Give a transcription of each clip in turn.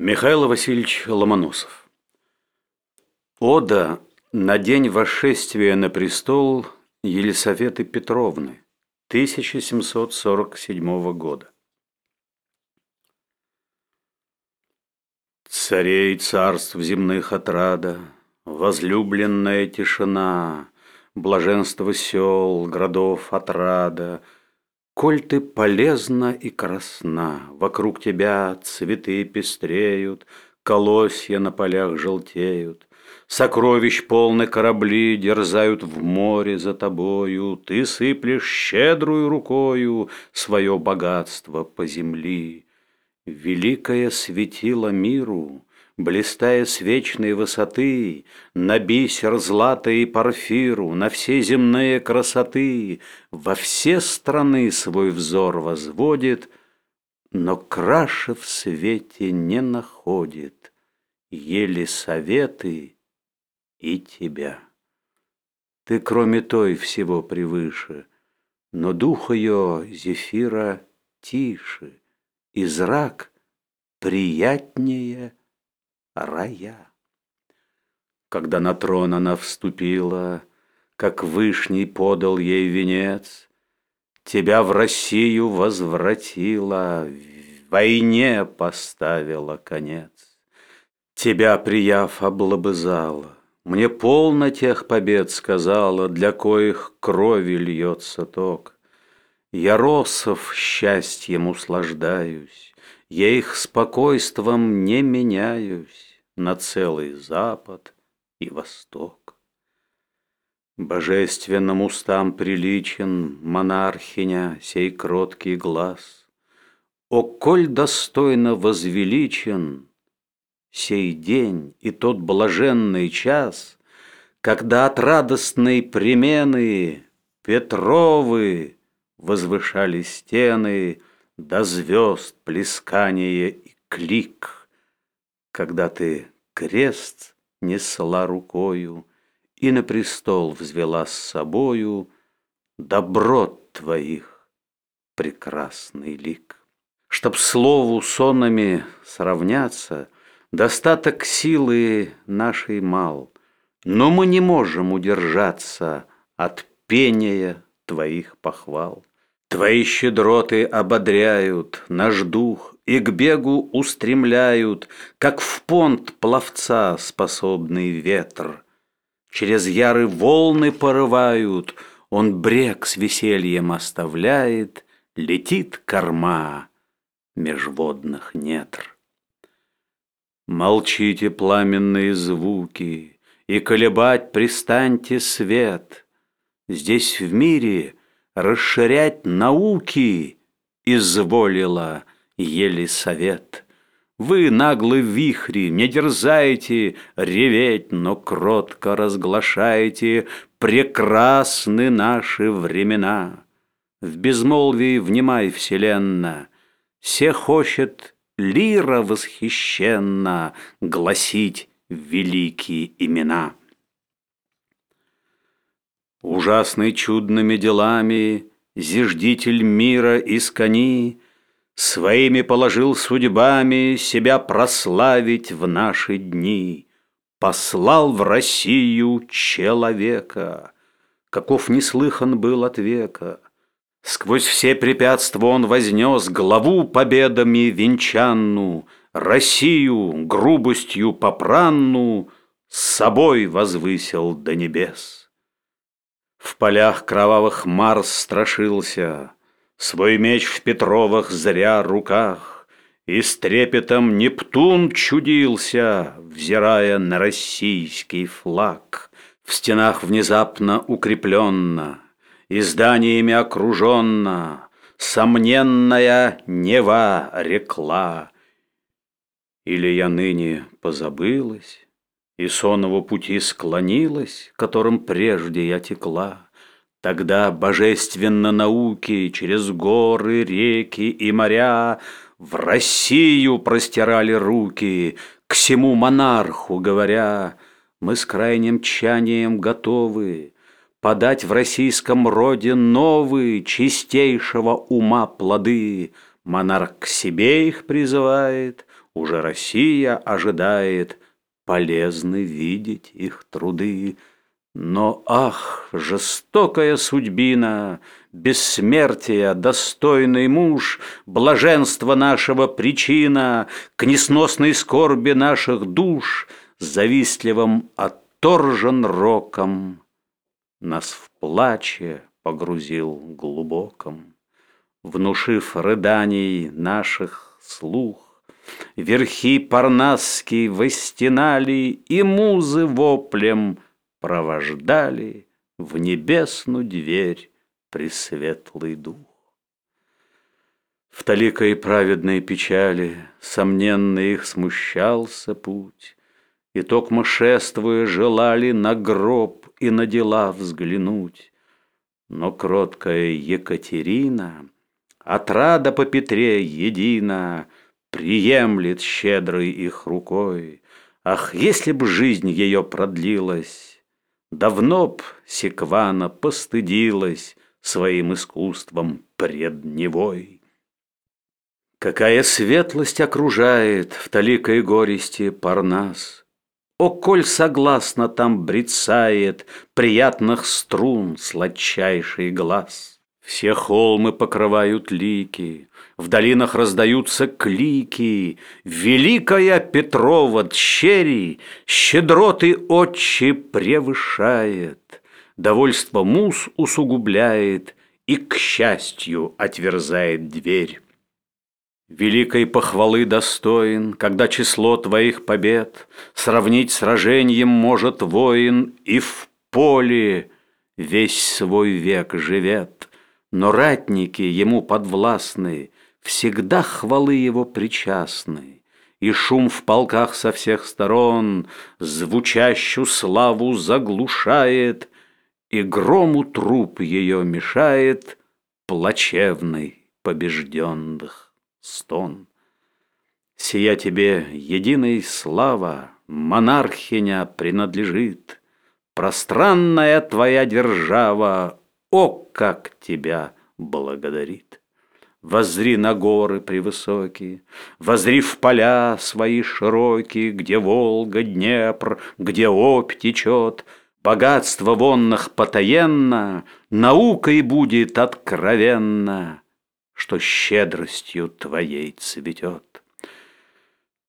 Михаил Васильевич Ломоносов Ода на день восшествия на престол Елисаветы Петровны 1747 года. Царей царств земных отрада, Возлюбленная тишина, Блаженство сел, городов отрада — Коль ты полезна и красна, Вокруг тебя цветы пестреют, Колосья на полях желтеют, Сокровищ полны корабли Дерзают в море за тобою, Ты сыплешь щедрую рукою Свое богатство по земли. Великое светило миру, Блистая с вечной высоты, На бисер злата и порфиру, На все земные красоты, Во все страны свой взор возводит, Но краше в свете не находит Еле советы и тебя. Ты, кроме той, всего превыше, Но дух ее, зефира, тише, И зрак приятнее — рая. Когда на трон она вступила, Как Вышний подал ей венец, Тебя в Россию возвратила, Войне поставила конец. Тебя, прияв, облобызала, Мне полно тех побед сказала, Для коих крови льется ток. Я росов счастьем услаждаюсь, Я их спокойством не меняюсь на целый запад и восток. Божественным устам приличен монархиня сей кроткий глаз. О, коль достойно возвеличен сей день и тот блаженный час, Когда от радостной премены Петровы возвышали стены До звезд плескание и клик — когда ты крест несла рукою И на престол взвела с собою Доброт твоих прекрасный лик. Чтоб слову сонами сравняться, Достаток силы нашей мал, Но мы не можем удержаться От пения твоих похвал. Твои щедроты ободряют наш дух и к бегу устремляют, Как в понт пловца способный ветр. Через яры волны порывают, Он брег с весельем оставляет, Летит корма межводных нетр. Молчите пламенные звуки, И колебать пристаньте свет. Здесь в мире расширять науки Изволила Елисавет. Вы, наглые вихри, не дерзайте реветь, но кротко разглашайте прекрасны наши времена. В безмолвии внимай, вселенна, все хочет лира восхищенно гласить великие имена. Ужасный чудными делами зиждитель мира искони Своими положил судьбами себя прославить в наши дни. Послал в Россию человека, каков неслыхан был от века. Сквозь все препятствия он вознес главу победами венчанну, Россию грубостью попранну с собой возвысил до небес. В полях кровавых Марс страшился — Свой меч в Петровых зря руках, И с трепетом Нептун чудился, Взирая на российский флаг. В стенах внезапно укрепленно, И зданиями окруженно, Сомненная Нева рекла. Или я ныне позабылась, И сонного пути склонилась, Которым прежде я текла, Тогда божественно науки через горы, реки и моря В Россию простирали руки, к всему монарху говоря, Мы с крайним тчанием готовы Подать в российском роде новые, чистейшего ума плоды. Монарх к себе их призывает, Уже Россия ожидает, полезны видеть их труды. Но, ах, жестокая судьбина, Бессмертия, достойный муж, Блаженство нашего причина, К несносной скорби наших душ, Завистливым отторжен роком, Нас в плаче погрузил глубоком, Внушив рыданий наших слух, Верхи парнасские выстенали, И музы воплем провождали В небесную дверь пресветлый дух. В таликой праведной печали Сомненно их смущался путь, И токмо шествуя желали На гроб и на дела взглянуть. Но кроткая Екатерина, Отрада по Петре едина, Приемлет щедрой их рукой. Ах, если б жизнь ее продлилась, Давно б Секвана постыдилась Своим искусством пред Невой. Какая светлость окружает В таликой горести Парнас! О, коль согласно там брецает Приятных струн сладчайший глаз! Все холмы покрывают лики, В долинах раздаются клики. Великая Петрова дщери Щедроты отчи превышает, Довольство мус усугубляет И, к счастью, отверзает дверь. Великой похвалы достоин, Когда число твоих побед Сравнить сражением может воин И в поле весь свой век живет. Но ратники ему подвластны, Всегда хвалы его причастны, И шум в полках со всех сторон Звучащую славу заглушает, И грому труп ее мешает Плачевный побежденных стон. Сия тебе единой слава, монархиня принадлежит, Пространная твоя держава, о, как тебя благодарит! Возри на горы превысокие, Возри в поля свои широкие, Где Волга, Днепр, где Обь течет, Богатство вонных потаенно Наукой будет откровенно что щедростью твоей цветет.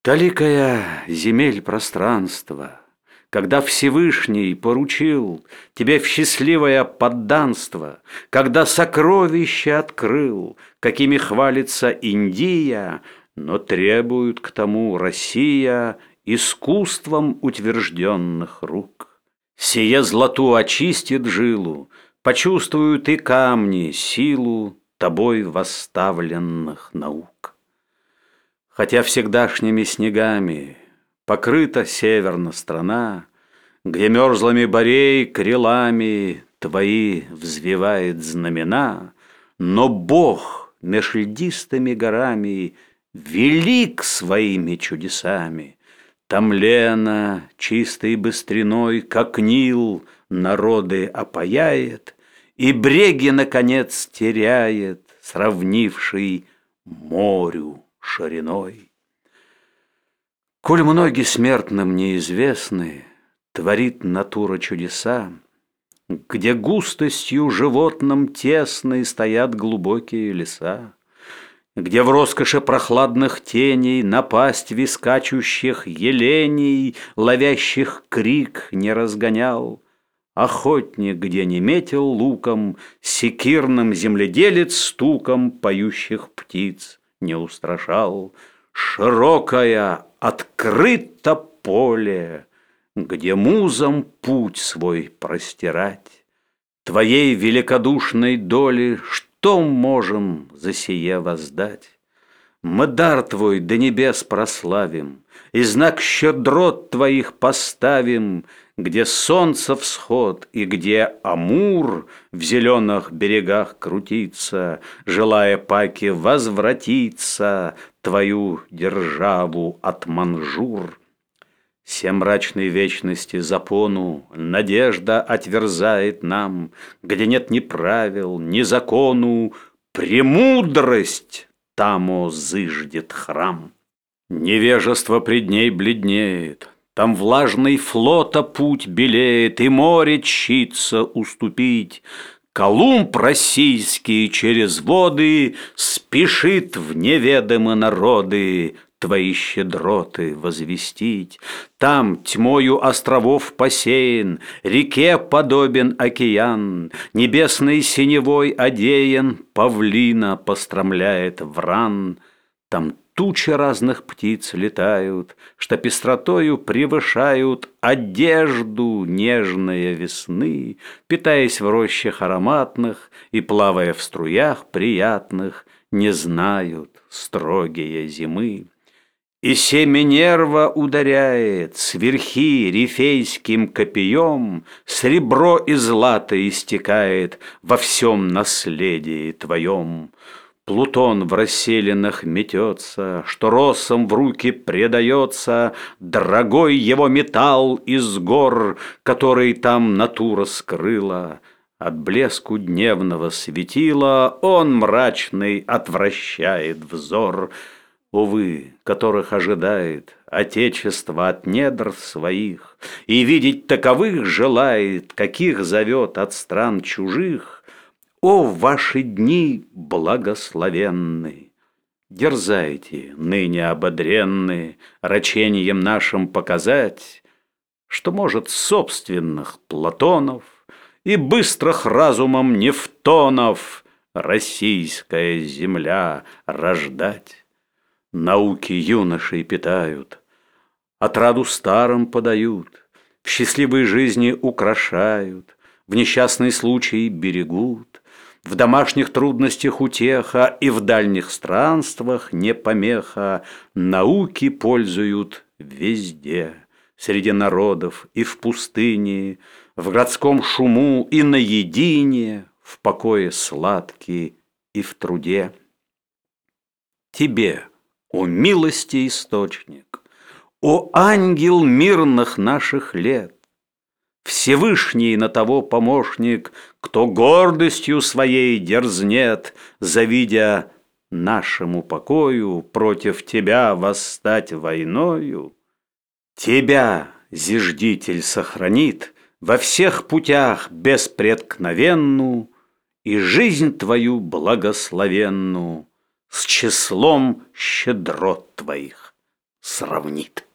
Таликая земель пространства, когда Всевышний поручил Тебе в счастливое подданство, Когда сокровища открыл, Какими хвалится Индия, Но требует к тому Россия Искусством утвержденных рук. Сие злату очистит жилу, Почувствуют и камни силу тобой восставленных наук. Хотя всегдашними снегами покрыта северна страна, Где мерзлыми борей крилами твои взвивает знамена, Но Бог меж льдистыми горами велик своими чудесами. Там Лена чистой быстриной, как Нил, народы опаяет — и бреги, наконец, теряет, Сравнивший морю шириной. Коль многие смертным неизвестны, Творит натура чудеса, Где густостью животным тесной Стоят глубокие леса, Где в роскоши прохладных теней Напасть вискачущих еленей, Ловящих крик не разгонял, Охотник, где не метил луком, Секирным земледелец стуком Поющих птиц не устрашал. Широкое открыто поле, Где музам путь свой простирать. Твоей великодушной доли Что можем за сие воздать? Мы дар твой до небес прославим, И знак щедрот твоих поставим, где солнце всход и где Амур в зеленых берегах крутится, Желая паки возвратиться Твою державу от манжур. Все мрачной вечности запону Надежда отверзает нам, Где нет ни правил, ни закону, Премудрость тамо зыждет храм. Невежество пред ней бледнеет, Там влажный флота путь белеет, И море чится уступить. Колумб российский через воды Спешит в неведомые народы, Твои щедроты возвестить. Там тьмою островов посеян, Реке подобен океан, Небесной синевой одеян, Павлина постромляет вран. Там тучи разных птиц летают, Что пестротою превышают Одежду нежные весны, Питаясь в рощах ароматных И плавая в струях приятных, Не знают строгие зимы. И семя нерва ударяет Сверхи рифейским копьем, Сребро и злато истекает Во всем наследии твоем. Плутон в расселенных метется, Что росом в руки предается Дорогой его металл из гор, Который там натура скрыла. От блеску дневного светила Он мрачный отвращает взор — увы, которых ожидает Отечество от недр своих, И видеть таковых желает, каких зовет от стран чужих. О, ваши дни благословенны! Дерзайте, ныне ободренные, Рачением нашим показать, Что может собственных Платонов И быстрых разумом Нефтонов Российская земля рождать. Науки юношей питают, Отраду старым подают, В счастливой жизни украшают, В несчастный случай берегут, В домашних трудностях утеха И в дальних странствах не помеха Науки пользуют везде, Среди народов и в пустыне, В городском шуму и наедине, В покое сладкий и в труде. Тебе, о милости источник, О ангел мирных наших лет! Всевышний на того помощник, Кто гордостью своей дерзнет, Завидя нашему покою Против тебя восстать войною. Тебя, зиждитель, сохранит Во всех путях беспреткновенну И жизнь твою благословенну с числом щедрот твоих сравнит.